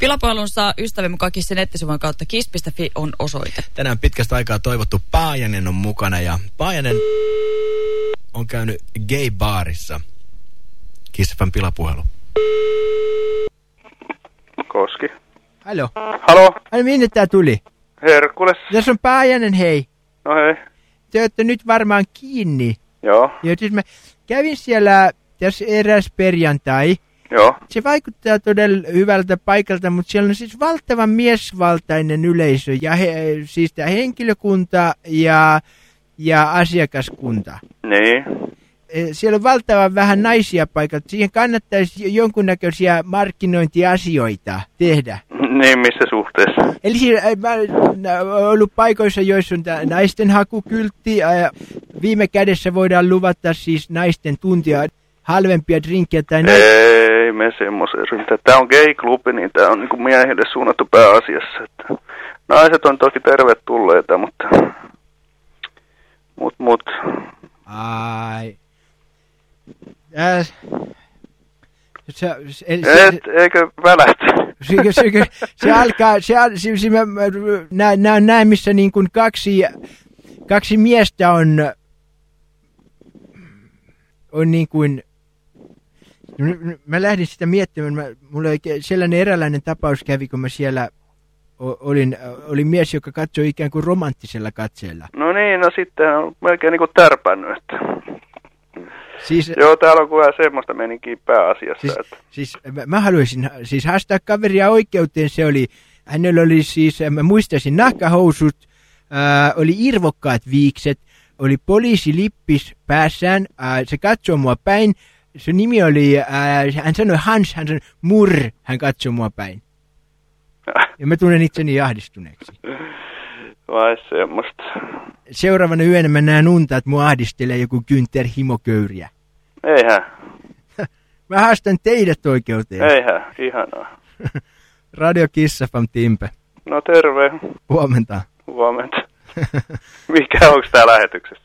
Pilapuhelun saa ystävämme mukaan Kissin nettisivun kautta kiss.fi on osoite. Tänään pitkästä aikaa toivottu Paajanen on mukana ja Paajanen on käynyt gay-baarissa. Kissafan pilapuhelu. Koski. Halo. Halo, Ai minne tää tuli? Herkules. Tässä on Paajanen, hei. No hei. Te olette nyt varmaan kiinni. Joo, Ja siis mä kävin siellä tässä eräs perjantai. Joo. Se vaikuttaa todella hyvältä paikalta, mutta siellä on siis valtavan miesvaltainen yleisö ja he, siis tää henkilökunta ja, ja asiakaskunta. Niin. Eh, Siellä on valtavan vähän naisia paikalla. Siihen kannattaisi jonkunnäköisiä markkinointiasioita tehdä. Niin, missä suhteessa? Eli äh, mä olen ollut paikoissa, joissa on naisten hakukyltti. Ja viime kädessä voidaan luvata siis naisten tuntia halvempia drinkkejä tai näin. Ei me semmoisen ryhmä. Tää on gay-klubi, niin tää on niinku miehille suunnattu pääasiassa. Että naiset on toki tervetulleita, mutta... Mut, mut. Ai. Äh, se, se, se, Et, eikö välähtä? se, se, se, alkaa, se, se, se mä, mä näen, näen, näen, missä niin kuin kaksi, kaksi miestä on, on niin kuin, mä lähdin sitä miettimään, mä, mulla oikein sellainen eräänlainen tapaus kävi, kun mä siellä olin, olin mies, joka katsoi ikään kuin romanttisella katseella. No niin, no sitten on melkein niinku tärpännyt, että... Siis, Joo, täällä on kyllä semmoista meininkiä pääasiassa, Siis, että... siis mä, mä haluaisin siis haastaa kaveria oikeuteen. Se oli, hänellä oli siis, mä muistaisin, nahkahousut, ää, oli irvokkaat viikset, oli poliisilippis päässään, ää, se katsoi mua päin. Se nimi oli, ää, hän sanoi Hans, hän sanoi Murr, hän katsoi mua päin. Ja mä tunnen itseni ahdistuneeksi. Vai semmoista. Seuraavana yönä mä näen unta, että mua ahdistelee joku Günther himoköyriä. Eihän, Mä haastan teidät oikeuteen. eihän, ihanaa. Radio Kissafam Timpe. No terve, Huomenta. huomenta. Mikä onks tää lähetyksessä?